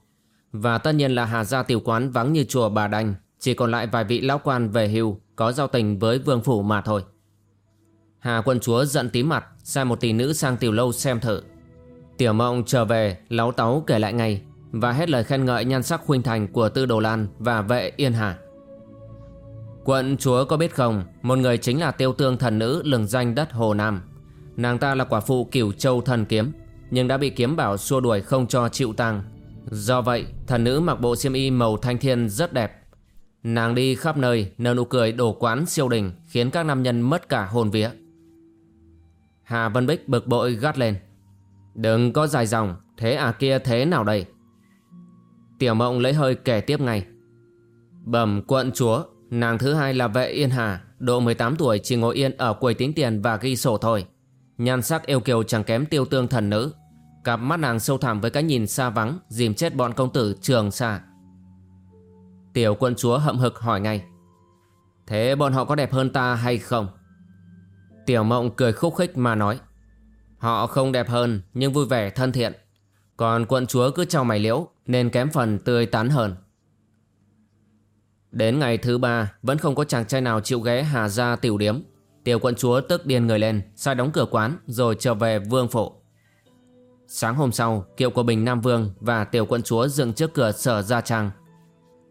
Và tất nhiên là Hà Gia tiểu quán vắng như chùa Bà Đanh Chỉ còn lại vài vị lão quan về hưu, Có giao tình với vương phủ mà thôi. Hà quân chúa giận tím mặt, Sai một tỷ nữ sang tiểu lâu xem thử. Tiểu mộng trở về, Láo táu kể lại ngay, Và hết lời khen ngợi nhan sắc khuynh thành Của tư đồ lan và vệ yên hà. Quận chúa có biết không, Một người chính là tiêu tương thần nữ Lừng danh đất Hồ Nam. Nàng ta là quả phụ cửu châu thần kiếm, Nhưng đã bị kiếm bảo xua đuổi không cho chịu tang. Do vậy, thần nữ mặc bộ xiêm y màu thanh thiên rất đẹp. Nàng đi khắp nơi, nở nụ cười đổ quán siêu đình, Khiến các nam nhân mất cả hồn vía. Hà Vân Bích bực bội gắt lên. Đừng có dài dòng, Thế à kia thế nào đây? Tiểu mộng lấy hơi kể tiếp ngay. Bẩm quận chúa Nàng thứ hai là vệ Yên Hà, Độ 18 tuổi, chỉ ngồi yên ở quầy tính tiền và ghi sổ thôi. Nhan sắc yêu kiều chẳng kém tiêu tương thần nữ. Cặp mắt nàng sâu thẳm với cái nhìn xa vắng, Dìm chết bọn công tử trường xa Tiểu quân chúa hậm hực hỏi ngay, Thế bọn họ có đẹp hơn ta hay không? Tiểu mộng cười khúc khích mà nói, Họ không đẹp hơn, nhưng vui vẻ thân thiện. Còn quận chúa cứ trao mày liễu, Nên kém phần tươi tán hơn. Đến ngày thứ ba, Vẫn không có chàng trai nào chịu ghé Hà Gia tiểu điếm. Tiểu quận chúa tức điên người lên, Sai đóng cửa quán, rồi trở về vương phủ. Sáng hôm sau, Kiệu của Bình Nam Vương và tiểu quận chúa dựng trước cửa sở Gia Trang.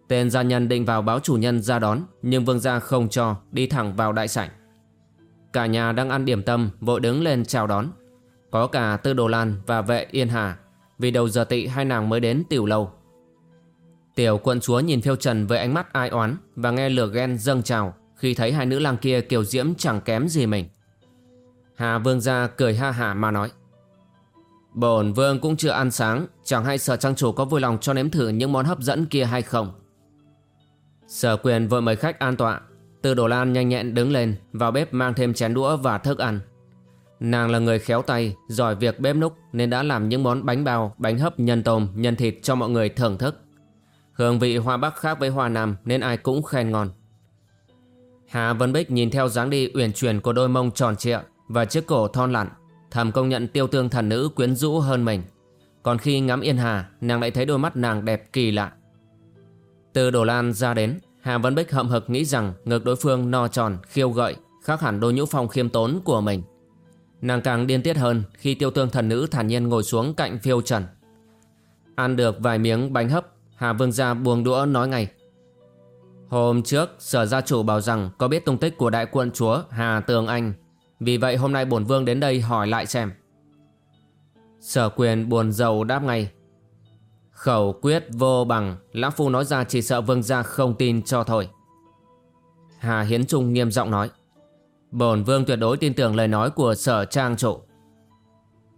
Tên gia nhân định vào báo chủ nhân ra đón, Nhưng vương gia không cho, Đi thẳng vào đại sảnh. Cả nhà đang ăn điểm tâm, Vội đứng lên chào đón. Có cả Tư Đồ Lan và vệ Yên Hà, Vì đầu giờ tị hai nàng mới đến tiểu lâu. Tiểu quận chúa nhìn phiêu trần với ánh mắt ai oán Và nghe lửa ghen dâng trào Khi thấy hai nữ lang kia kiều diễm chẳng kém gì mình. Hà vương gia cười ha hả mà nói, Bổn vương cũng chưa ăn sáng, Chẳng hay sở trang chủ có vui lòng cho nếm thử những món hấp dẫn kia hay không? Sở quyền vội mời khách an tọa. Từ Đồ Lan nhanh nhẹn đứng lên Vào bếp mang thêm chén đũa và thức ăn. Nàng là người khéo tay, Giỏi việc bếp núc Nên đã làm những món bánh bao, Bánh hấp, nhân tôm, Nhân thịt cho mọi người thưởng thức. Hương vị hoa bắc khác với hoa nam Nên ai cũng khen ngon. Hà Vân Bích nhìn theo dáng đi uyển chuyển Của đôi mông tròn trịa Và chiếc cổ thon lặn Thầm công nhận tiêu tương thần nữ quyến rũ hơn mình. Còn khi ngắm Yên Hà Nàng lại thấy đôi mắt nàng đẹp kỳ lạ. Từ Đồ Lan ra đến Hà Vân Bích hậm hực nghĩ rằng Ngực đối phương no tròn, khiêu gợi Khác hẳn đôi nhũ phong khiêm tốn của mình. Nàng càng điên tiết hơn Khi tiêu tương thần nữ thản nhiên ngồi xuống cạnh phiêu trần. Ăn được vài miếng bánh hấp Hà Vương gia buông đũa nói ngay. Hôm trước, sở gia chủ bảo rằng Có biết tung tích của đại quận chúa Hà Tường Anh. Vì vậy hôm nay bổn vương đến đây hỏi lại xem. Sở quyền buồn rầu đáp ngay. Khẩu quyết vô bằng, Lão Phu nói ra chỉ sợ vương gia không tin cho thôi. Hà Hiến Trung nghiêm giọng nói. Bổn vương tuyệt đối tin tưởng lời nói của sở trang chủ.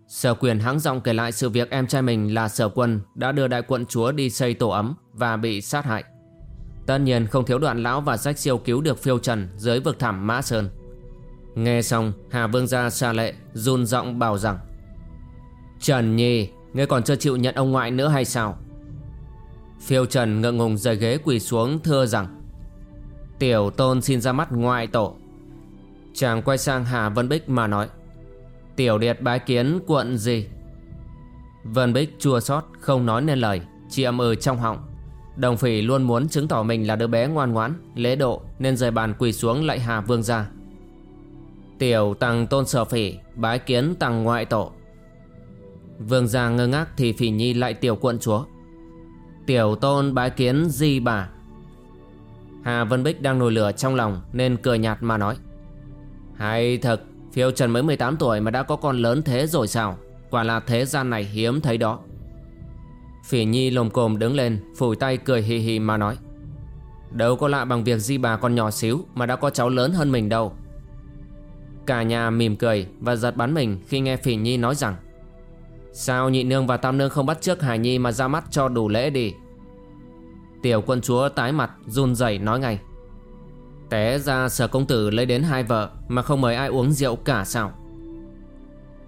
Sở quyền hãng giọng kể lại sự việc em trai mình là sở quân Đã đưa đại quận chúa đi xây tổ ấm Và bị sát hại. Tất nhiên không thiếu đoạn lão và sách siêu cứu được phiêu trần Dưới vực thẳm Mã Sơn. Nghe xong, Hà Vương gia xa lệ, run giọng bảo rằng, Trần Nhi, Ngươi còn chưa chịu nhận ông ngoại nữa hay sao? Phiêu Trần ngượng ngùng rời ghế quỳ xuống thưa rằng, Tiểu tôn xin ra mắt ngoại tổ. Chàng quay sang Hà Vân Bích mà nói Tiểu điệt bái kiến quận gì? Vân Bích chua xót, không nói nên lời Chỉ âm ừ trong họng. Đồng phỉ luôn muốn chứng tỏ mình là đứa bé ngoan ngoãn, Lễ độ, nên rời bàn quỳ xuống lại Hà Vương ra Tiểu tăng tôn sở phỉ Bái kiến tăng ngoại tổ. Vương gia ngơ ngác thì phỉ nhi lại tiểu quận chúa. Tiểu tôn bái kiến di bà. Hà Vân Bích đang nổi lửa trong lòng Nên cười nhạt mà nói. Hay thật Phiêu Trần mới 18 tuổi mà đã có con lớn thế rồi sao? Quả là thế gian này hiếm thấy đó. Phỉ Nhi lồm cồm đứng lên, Phủi tay cười hì hì mà nói, Đâu có lạ bằng việc di bà còn nhỏ xíu Mà đã có cháu lớn hơn mình đâu. Cả nhà mỉm cười Và giật bắn mình khi nghe Phỉ Nhi nói rằng, Sao nhị nương và tam nương không bắt trước Hải Nhi Mà ra mắt cho đủ lễ đi? Tiểu quân chúa tái mặt, run rẩy nói ngay Té ra sở công tử lấy đến hai vợ Mà không mời ai uống rượu cả sao?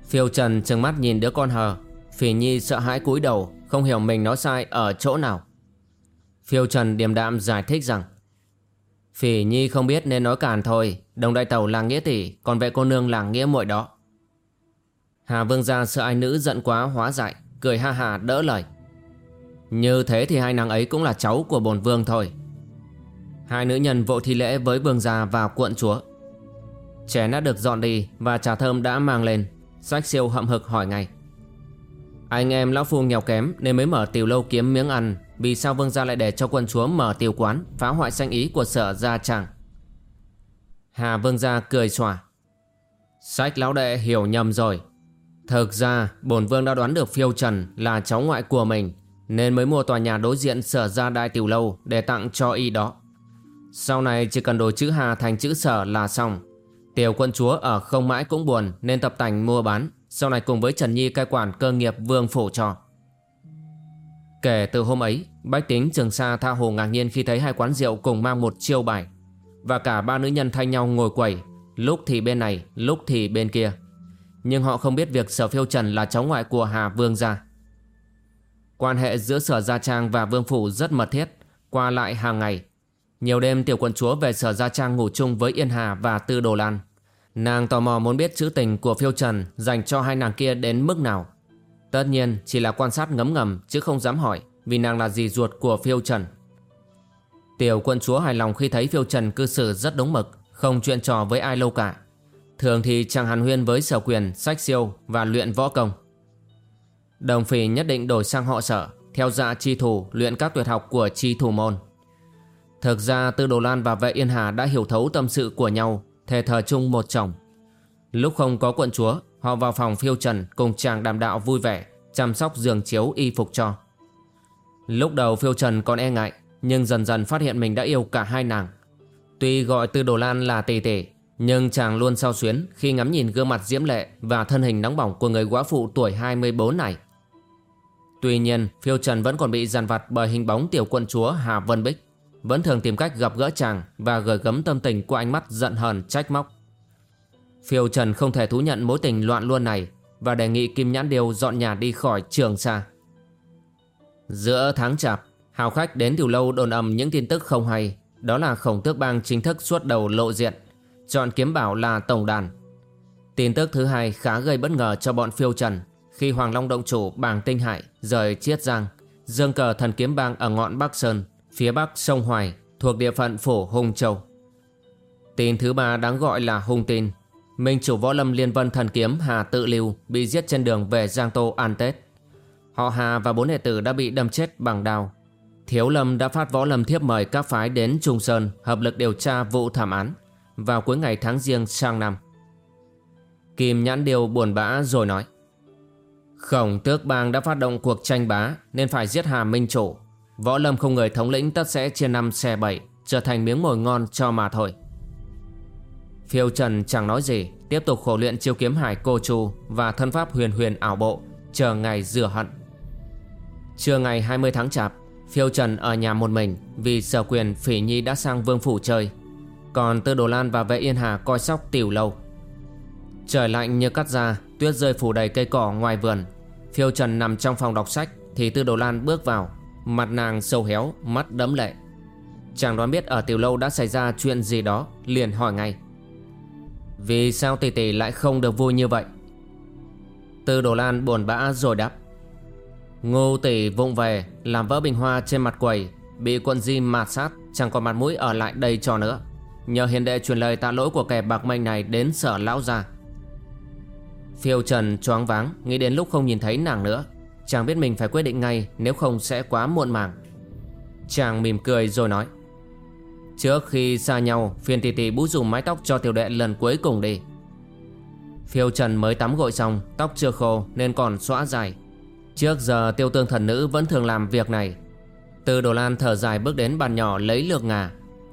Phiêu Trần trừng mắt nhìn đứa con hờ. Phỉ Nhi sợ hãi cúi đầu, Không hiểu mình nói sai ở chỗ nào. Phiêu Trần điềm đạm giải thích rằng, Phỉ Nhi không biết nên nói cản thôi, Đồng đại tàu là nghĩa tỷ, Còn vệ cô nương là nghĩa muội đó. Hà Vương gia sợ ai nữ giận quá hóa dại Cười ha hà đỡ lời. Như thế thì hai nàng ấy cũng là cháu của bồn vương thôi Hai nữ nhân vội thi lễ với vương gia và quận chúa. Chén đã được dọn đi và trà thơm đã mang lên. Sách siêu hậm hực hỏi ngay. Anh em lão phu nghèo kém nên mới mở tiểu lâu kiếm miếng ăn, Vì sao vương gia lại để cho quận chúa mở tiểu quán, Phá hoại danh ý của sở gia chàng Hà vương gia cười xòa. Sách lão đệ hiểu nhầm rồi. Thực ra, bổn vương đã đoán được phiêu trần là cháu ngoại của mình, Nên mới mua tòa nhà đối diện sở gia đại tiểu lâu để tặng cho y đó. Sau này chỉ cần đổi chữ Hà thành chữ sở là xong. Tiểu quân chúa ở không mãi cũng buồn nên tập tành mua bán. Sau này cùng với Trần Nhi cai quản cơ nghiệp vương phủ cho. Kể từ hôm ấy Bách tính Trường Sa tha hồ ngạc nhiên khi thấy hai quán rượu cùng mang một chiêu bài. Và cả ba nữ nhân thay nhau ngồi quẩy Lúc thì bên này, lúc thì bên kia. Nhưng họ không biết việc sở phiêu trần là cháu ngoại của Hà Vương gia. Quan hệ giữa sở Gia Trang và Vương Phủ rất mật thiết Qua lại hàng ngày. Nhiều đêm tiểu quận chúa về sở Gia Trang ngủ chung với Yên Hà và Tư Đồ Lan Nàng tò mò muốn biết chữ tình của phiêu trần dành cho hai nàng kia đến mức nào Tất nhiên chỉ là quan sát ngấm ngầm chứ không dám hỏi Vì nàng là dì ruột của phiêu trần Tiểu quận chúa hài lòng khi thấy phiêu trần cư xử rất đúng mực Không chuyện trò với ai lâu cả Thường thì chàng hàn huyên với sở quyền, sách siêu và luyện võ công. Đồng phỉ nhất định đổi sang họ sở, theo dạ chi thủ luyện các tuyệt học của chi thủ môn. Thực ra Tư Đồ Lan và Vệ Yên Hà đã hiểu thấu tâm sự của nhau, thề thờ chung một chồng. Lúc không có quận chúa, họ vào phòng phiêu trần cùng chàng đàm đạo vui vẻ, chăm sóc giường chiếu y phục cho. Lúc đầu phiêu trần còn e ngại, nhưng dần dần phát hiện mình đã yêu cả hai nàng. Tuy gọi Tư Đồ Lan là tỷ tỷ, nhưng chàng luôn sao xuyến khi ngắm nhìn gương mặt diễm lệ và thân hình nóng bỏng của người quá phụ tuổi 24 này. Tuy nhiên, phiêu trần vẫn còn bị giàn vặt bởi hình bóng tiểu quận chúa Hà Vân Bích. Vẫn thường tìm cách gặp gỡ chàng và gửi gấm tâm tình qua ánh mắt giận hờn trách móc. Phiêu trần không thể thú nhận mối tình loạn luôn này và đề nghị Kim Nhãn Điều dọn nhà đi khỏi trường xa. Giữa tháng chạp, hào khách đến tiểu lâu đồn ầm những tin tức không hay. Đó là khổng tước bang chính thức suốt đầu lộ diện chọn kiếm bảo là tổng đàn. Tin tức thứ hai khá gây bất ngờ cho bọn phiêu trần khi Hoàng Long Động Chủ bàng Tinh Hải rời Chiết Giang, dương cờ thần kiếm bang ở ngọn Bắc Sơn, phía bắc sông Hoài, thuộc địa phận phủ Hùng Châu. Tin thứ ba đáng gọi là Hùng Tin. Minh chủ võ lâm liên vân thần kiếm Hà Tự Lưu bị giết trên đường về Giang Tô an Tết. Họ Hà và bốn đệ tử đã bị đâm chết bằng đao. Thiếu Lâm đã phát võ lâm thiếp mời các phái đến Trung Sơn hợp lực điều tra vụ thảm án vào cuối ngày tháng riêng sang năm. Kim nhãn điều buồn bã rồi nói. Khổng tước bang đã phát động cuộc tranh bá nên phải giết Hà Minh Chủ. Võ lâm không người thống lĩnh tất sẽ chia năm xe bảy, trở thành miếng mồi ngon cho mà thôi. Phiêu Trần chẳng nói gì, Tiếp tục khổ luyện chiêu kiếm hải cô chu Và thân pháp huyền huyền ảo bộ, Chờ ngày rửa hận. Trưa ngày 20 tháng chạp, Phiêu Trần ở nhà một mình Vì sở quyền Phỉ Nhi đã sang vương phủ chơi. Còn Tư Đồ Lan và Vệ Yên Hà coi sóc tiểu lâu. Trời lạnh như cắt da, Tuyết rơi phủ đầy cây cỏ ngoài vườn. Phiêu Trần nằm trong phòng đọc sách Thì Tư Đồ Lan bước vào. Mặt nàng sâu héo, Mắt đẫm lệ. Chàng đoán biết ở tiểu lâu đã xảy ra chuyện gì đó, Liền hỏi ngay. Vì sao tỷ tỷ lại không được vui như vậy? Tư Đồ Lan buồn bã rồi đáp. Ngô tỷ vụng về, Làm vỡ bình hoa trên mặt quầy, Bị quân di mạt sát, Chẳng còn mặt mũi ở lại đây cho nữa. Nhờ hiền đệ truyền lời tạ lỗi của kẻ bạc mệnh này Đến sở lão gia. Phiêu Trần choáng váng, Nghĩ đến lúc không nhìn thấy nàng nữa. Chàng biết mình phải quyết định ngay, Nếu không sẽ quá muộn màng. Chàng mỉm cười rồi nói, Trước khi xa nhau, Phiền tỷ tỷ bú dùng mái tóc cho tiểu đệ lần cuối cùng đi. Phiêu Trần mới tắm gội xong, Tóc chưa khô nên còn xõa dài. Trước giờ tiêu tương thần nữ vẫn thường làm việc này. Từ Đồ Lan thở dài bước đến bàn nhỏ lấy lược ngà.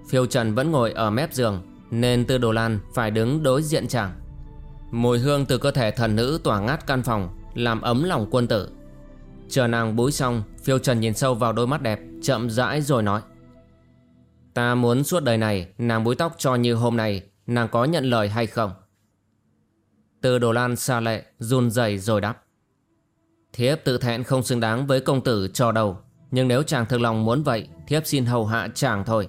Phiêu Trần vẫn ngồi ở mép giường, Nên Tư Đồ Lan phải đứng đối diện chàng. Mùi hương từ cơ thể thần nữ tỏa ngát căn phòng, Làm ấm lòng quân tử. Chờ nàng búi xong Phiêu Trần nhìn sâu vào đôi mắt đẹp Chậm rãi rồi nói. Ta muốn suốt đời này nàng búi tóc cho như hôm nay Nàng có nhận lời hay không? Từ đồ lan xa lệ run rẩy rồi đáp. Thiếp tự thẹn không xứng đáng với công tử cho đầu, Nhưng nếu chàng thực lòng muốn vậy Thiếp xin hầu hạ chàng thôi.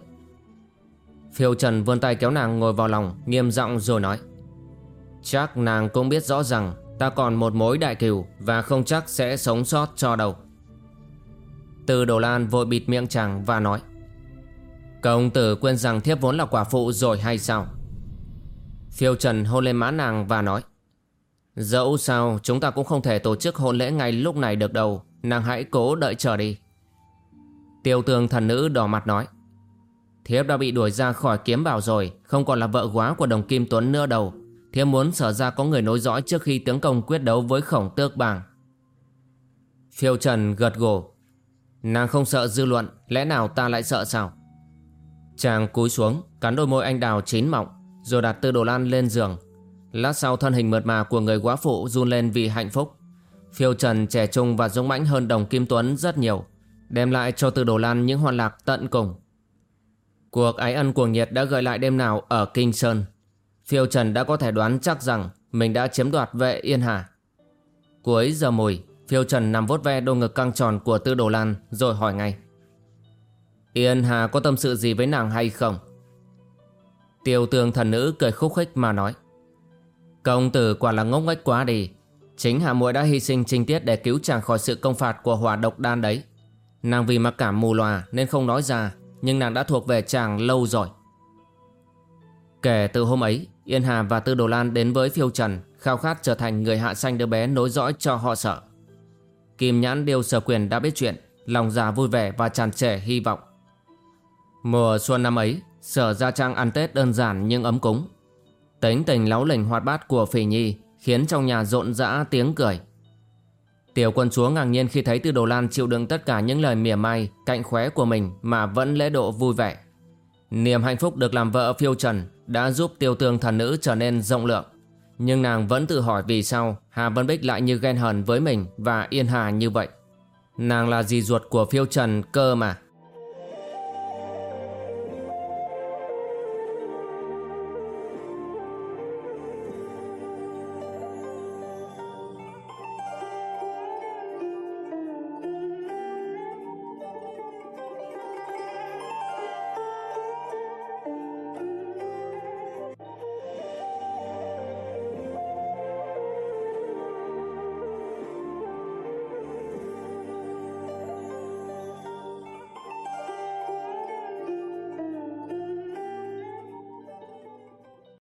Phiêu Trần vươn tay kéo nàng ngồi vào lòng Nghiêm giọng rồi nói. Chắc nàng cũng biết rõ rằng Ta còn một mối đại cừu Và không chắc sẽ sống sót cho đâu. Từ đồ lan vội bịt miệng chàng và nói Công tử quên rằng thiếp vốn là quả phụ rồi hay sao? Phiêu Trần hôn lên má nàng và nói, Dẫu sao, chúng ta cũng không thể tổ chức hôn lễ ngay lúc này được đâu. Nàng hãy cố đợi chờ đi. Tiêu tường thần nữ đỏ mặt nói, Thiếp đã bị đuổi ra khỏi kiếm bảo rồi, Không còn là vợ quá của đồng Kim Tuấn nữa đâu. Thiếp muốn sở ra có người nối dõi trước khi tướng công quyết đấu với khổng tước bàng. Phiêu Trần gật gù. Nàng không sợ dư luận, Lẽ nào ta lại sợ sao? Chàng cúi xuống, Cắn đôi môi anh đào chín mọng, Rồi đặt tư đồ lan lên giường. Lát sau thân hình mượt mà của người quá phụ run lên vì hạnh phúc. Phiêu Trần trẻ trung và dũng mãnh hơn đồng Kim Tuấn rất nhiều, Đem lại cho tư đồ lan những hoan lạc tận cùng. Cuộc ái ân cuồng nhiệt đã gợi lại đêm nào ở Kinh Sơn. Phiêu Trần đã có thể đoán chắc rằng Mình đã chiếm đoạt vệ Yên Hà. Cuối giờ mùi, Phiêu Trần nằm vốt ve đôi ngực căng tròn của tư đồ lan Rồi hỏi ngay. Yên Hà có tâm sự gì với nàng hay không? Tiêu tường thần nữ cười khúc khích mà nói. Công tử quả là ngốc nghếch quá đi. Chính Hà muội đã hy sinh trinh tiết để cứu chàng khỏi sự công phạt của hỏa độc đan đấy. Nàng vì mặc cảm mù lòa nên không nói ra, Nhưng nàng đã thuộc về chàng lâu rồi. Kể từ hôm ấy Yên Hà và Tư Đồ Lan đến với phiêu trần Khao khát trở thành người hạ sanh đứa bé nối dõi cho họ sợ Kim nhãn điều sở quyền đã biết chuyện Lòng già vui vẻ và tràn trề hy vọng Mùa xuân năm ấy, sở Gia Trang ăn Tết đơn giản nhưng ấm cúng. Tính tình láu lỉnh hoạt bát của Phỉ Nhi khiến trong nhà rộn rã tiếng cười. Tiểu quân chúa ngạc nhiên khi thấy Tư Đồ Lan chịu đựng tất cả những lời mỉa mai, cạnh khóe của mình mà vẫn lễ độ vui vẻ. Niềm hạnh phúc được làm vợ phiêu trần đã giúp tiêu tương thần nữ trở nên rộng lượng. Nhưng nàng vẫn tự hỏi vì sao Hà Vân Bích lại như ghen hờn với mình và Yên Hà như vậy. Nàng là dì ruột của phiêu trần cơ mà.